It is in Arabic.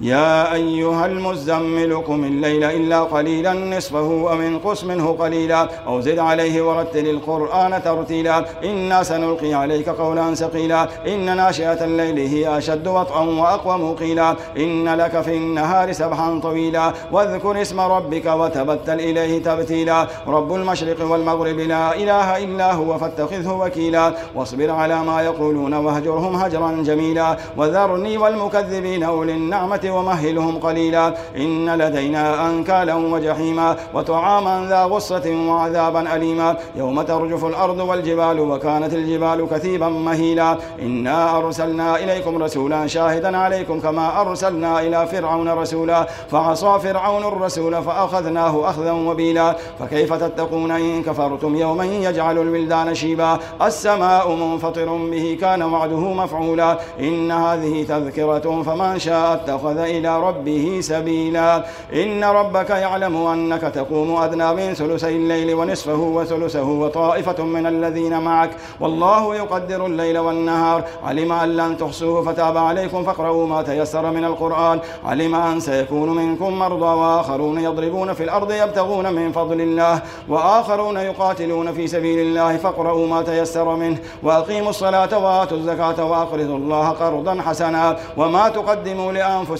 يا أيها المزمل قم الليل إلا قليلا نصفه ومنقص منه قليلا أو زد عليه ورتل القرآن ترتيلا. إنا سنلقي عليك قولا ثقيلا. إن ناشئة الليل هي أشد وطئا وأقوم قيلا إن لك في النهار سبحا طويلا. واذكر اسم ربك وتبتل إليه تبتيلا. رب المشرق والمغرب لا إله إلا هو فاتخذه وكيلا. واصبر على ما يقولون واهجرهم هجرا جميلا. وذرني والمكذبين أولي النعمة ومهلهم قليلا. إن لدينا أنكالا وجحيما وطعاما ذا غصة وعذابا أليما. يوم ترجف الأرض والجبال وكانت الجبال كثيبا مهيلا. إنا أرسلنا إليكم رسولا شاهدا عليكم كما أرسلنا إلى فرعون رسولا. فعصى فرعون الرسول فأخذناه أخذا وبيلا. فكيف تتقون إن كفرتم يوما يجعل الولدان شيبا؟ السماء منفطر به كان وعده مفعولا. إن هذه تذكرة فمن شاء اتخذ إلى ربه سبيلا. إن ربك يعلم أنك تقوم أدنى من ثلثي الليل ونصفه وثلثه وطائفة من الذين معك. والله يقدر الليل والنهار. علم أن لن تحصوه فتاب عليكم فاقرؤوا ما تيسر من القرآن. علم أن سيكون منكم مرضى وآخرون يضربون في الأرض يبتغون من فضل الله. وآخرون يقاتلون في سبيل الله فاقرؤوا ما تيسر منه. وأقيموا الصلاة وآتوا الزكاة وأقرضوا الله قرضا حسنا. وما تقدموا لأنفسكم